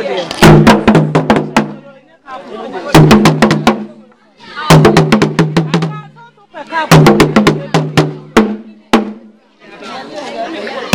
kuɗi. Thank you.